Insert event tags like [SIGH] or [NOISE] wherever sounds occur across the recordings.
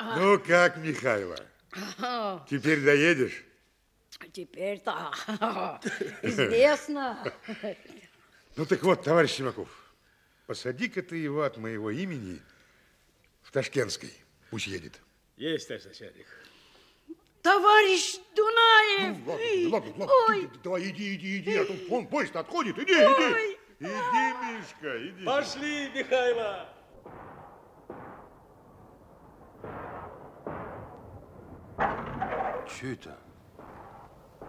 Ну как, Михайло? Теперь доедешь? Теперь-то [LAUGHS] известно. Ну так вот, товарищ Симаков, посади-ка ты его от моего имени в Ташкентской. Пусть едет. Есть, товарищ начальник. Товарищ Дунаев! Ну, ладно, ладно, ладно. Ой. Ты, давай, иди, иди, иди, а то вон поезд отходит. Иди, Ой. иди. Иди, Мишка, иди. Пошли, Михайло. Че это?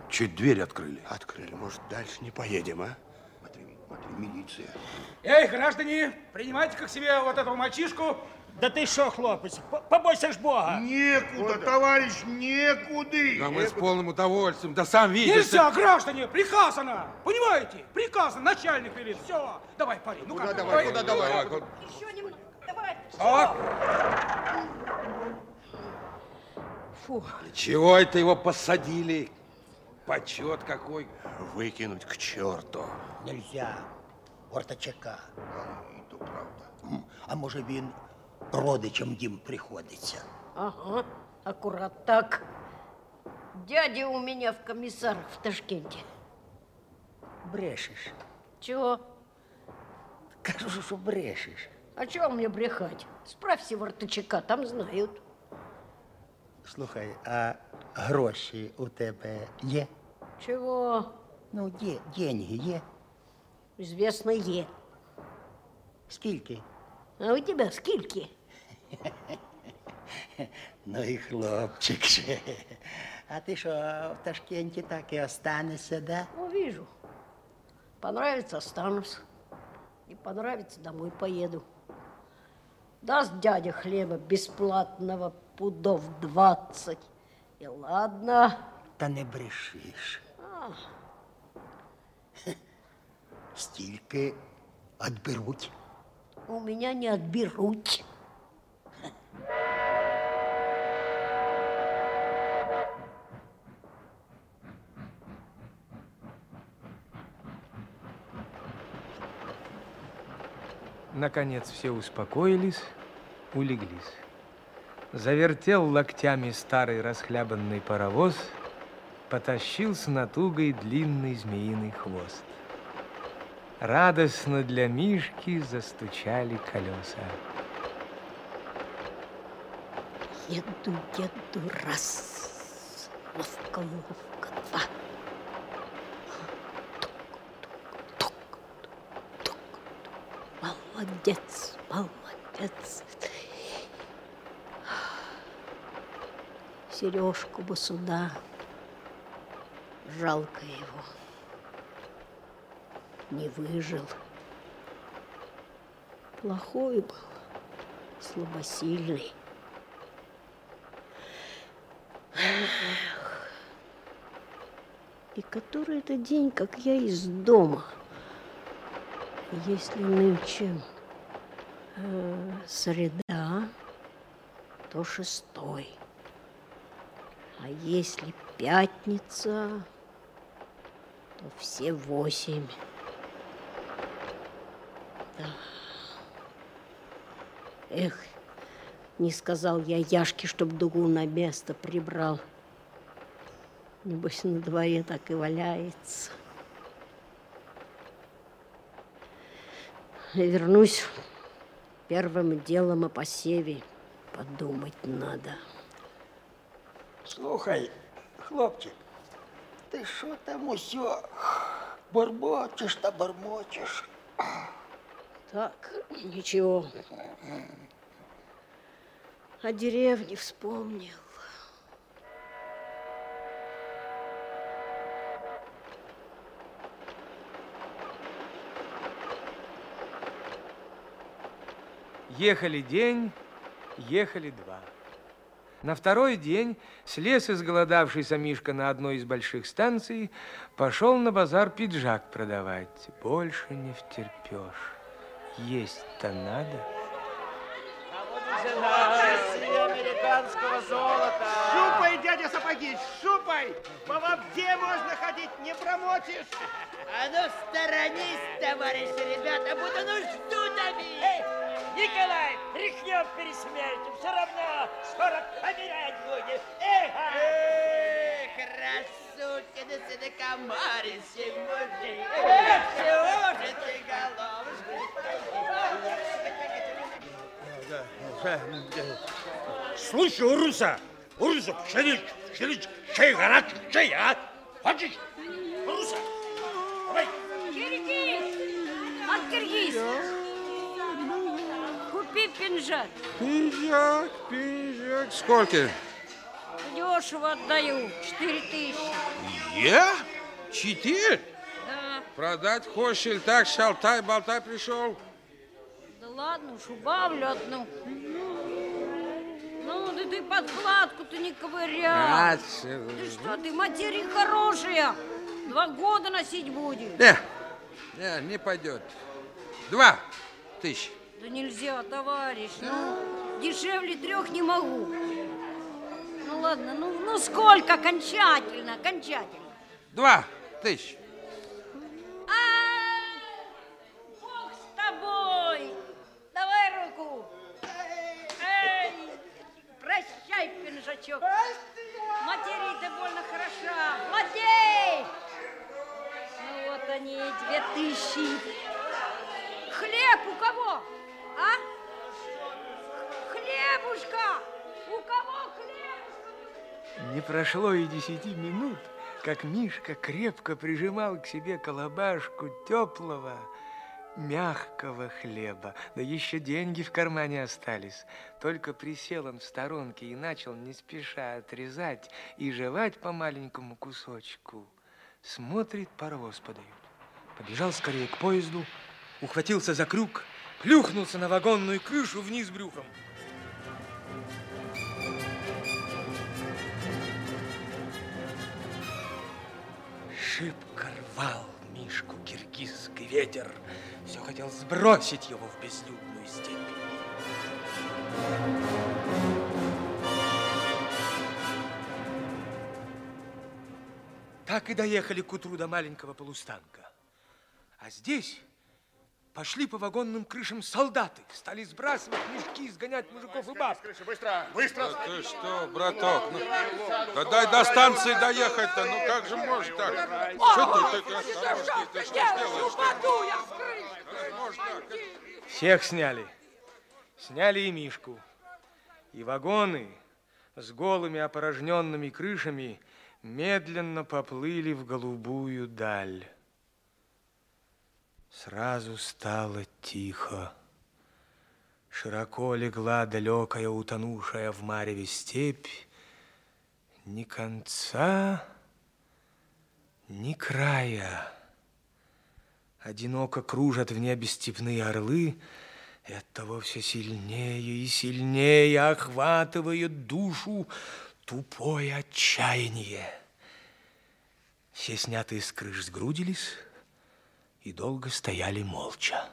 Чуть дверь открыли. Открыли. Может, дальше не поедем, а? Смотри, смотри, милиция. Эй, граждане, принимайте как себе вот этого мальчишку. Да ты что, хлопец, по- побойся ж Бога. Некуда, товарищ, некуда. Да мы с полным удовольствием. Да сам видишь. Нельзя, граждане, приказано. Понимаете? Приказано, начальник велит. Все, давай, парень, ну Куда как? давай, куда давай? Еще немного. Давай. Фу. Чего это его посадили? Почет какой. Выкинуть к черту. Нельзя. Ортачака. То правда. А може він родичам їм приходиться? Ага, аккурат так. Дядя у меня в комиссарах в Ташкенте. Брешеш. Чего? Кажу, що брешеш. А чего мне брехать? Справься Вартачака, там знают. Слухай, а гроші у тебе є? Чего? Ну, є, деньги є. Известно Е. Скільки? А у тебя скильки? [LAUGHS] Ну і хлопчик же. А ти що, в Ташкенті так і останешся, да? Увижу. Понравится, останусь. Не понравится, домой поеду. Даст дядя хлеба бесплатного пудов двадцать. И ладно. Та не брешиш. А, Стільки відберуть. у меня не отберут. Наконец все успокоились, улеглись. Завертел локтями старый расхлябанный паровоз, потащил с натугой длинный змеиный хвост. Радостно для Мишки застучали колеса. Еду, еду, раз. Ловко, ловко, два. Тук, тук, тук, тук. Молодец, молодец. Сережку бы сюда. Жалко его. Не выжил. Плохой был, слабосильный. И который это день, как я из дома. Если нынче э, среда, то шестой. А если пятница, то все восемь. Да. Эх, не сказал я Яшке, чтоб дугу на место прибрал. Небось, на дворе так и валяется. Вернусь первым делом о посеве. Подумать надо. Слухай, хлопчик, ти що там усьо бормочеш та бормочеш? Так, ничего. О деревне вспомнил. Ехали день, ехали два. На второй день слез изголодавшийся Мишка на одной из больших станций, пошел на базар пиджак продавать. Больше не втерпешь. Есть-то надо. Цыганского золота. Шупай, дядя сапоги, шупай! По воде можно ходить, не промочишь. А ну, сторонись, товарищи ребята, буду нужду давить. Николай, тряхнем пересмеете, все равно скоро помирать будем. Эх! Эх, красотка, да ты на комаре мужик. Эх, чего же ты, головушка? Слушай, Уруса, Уруса, шевель, шевель, шей, горат, шей, а? Хочешь? Уруса, давай. Киргиз! От Киргиз! Купи пинжак. Пинжак, пинжак. Сколько? Дешево отдаю. Четыре тысячи. Я? Четыре? Да. Продать хочешь или так шалтай-болтай пришел? Да ладно уж, убавлю одну. Ты подкладку-то не ковырял. Ты что, ты материя хорошая. Два года носить будешь. Не, не, не пойдет. Два тысячи. Да нельзя, товарищ. Ну, дешевле трех не могу. Ну ладно, ну, ну сколько окончательно, окончательно. Два тысячи. Хлебушка! У кого хлеб? Не прошло и десяти минут, как Мишка крепко прижимал к себе колобашку теплого, мягкого хлеба. Да еще деньги в кармане остались. Только присел он в сторонке и начал не спеша отрезать и жевать по маленькому кусочку. Смотрит, паровоз подают. Побежал скорее к поезду, ухватился за крюк, плюхнулся на вагонную крышу вниз брюхом. Шибко рвал Мишку киргизский ветер. Все хотел сбросить его в безлюдную степь. Так и доехали к утру до маленького полустанка. А здесь пошли по вагонным крышам солдаты. Стали сбрасывать мешки, сгонять мужиков и баб. Быстро, быстро. Да ты что, браток, ну, да дай до станции доехать-то, ну как же можно так? Что ты, ты, ты что сделаешь? Можно так? Всех сняли. Сняли и Мишку. И вагоны с голыми опорожненными крышами медленно поплыли в голубую даль. Сразу стало тихо. Широко легла далекая, утонувшая в мареве степь. Ни конца, ни края. Одиноко кружат в небе степные орлы, и оттого все сильнее и сильнее охватывает душу тупое отчаяние. Все снятые с крыш сгрудились и долго стояли молча.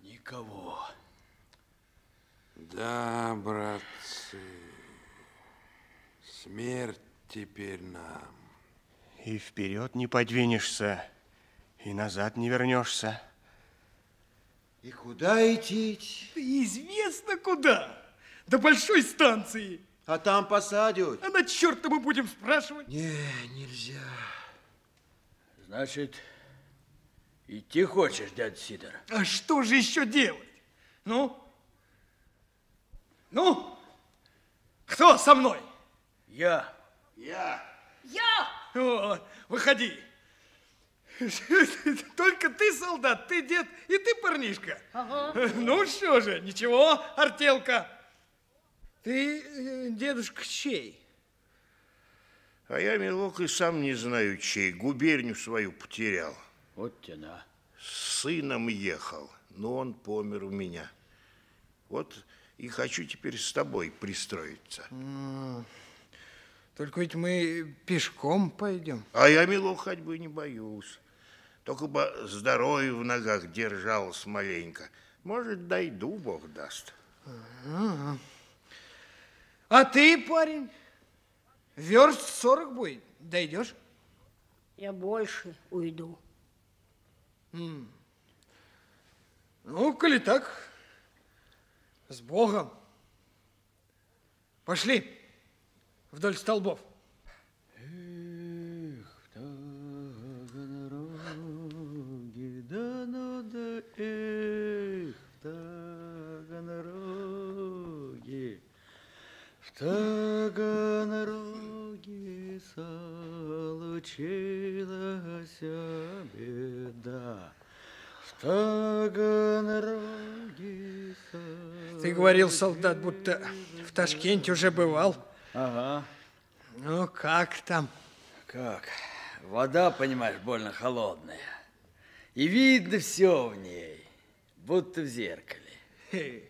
Никого. Да, братцы, смерть теперь нам. И вперед не подвинешься, и назад не вернешься. И куда идти? Известно куда. До большой станции. А там посадят. А на черта мы будем спрашивать? Не, нельзя. Значит, идти хочешь, дядя Сидор? А что же еще делать? Ну? Ну? Кто со мной? Я. Я. Я! О, выходи. [LAUGHS] Только ты солдат, ты дед и ты парнишка. Ага. [LAUGHS] Ну что же, ничего, артелка. Ты, э, дедушка, чей? А я, милок, и сам не знаю, чей. Губернию свою потерял. Вот тена. С сыном ехал, но он помер у меня. Вот И хочу теперь с тобой пристроиться. Только ведь мы пешком пойдем. А я, мило, ходьбы не боюсь. Только бы здоровье в ногах держалось маленько. Может, дойду, Бог даст. А ты, парень, верст сорок будет. Дойдешь? Я больше уйду. М. Ну, коли так, с Богом. Пошли вдоль столбов. Да ну да эх, Таганроги, в Таганроге случилась беда. В Таганроге Ты говорил, солдат, будто в Ташкенте уже бывал. Ага. Ну, как там? Как? Вода, понимаешь, больно холодная. И видно все в ней, будто в зеркале.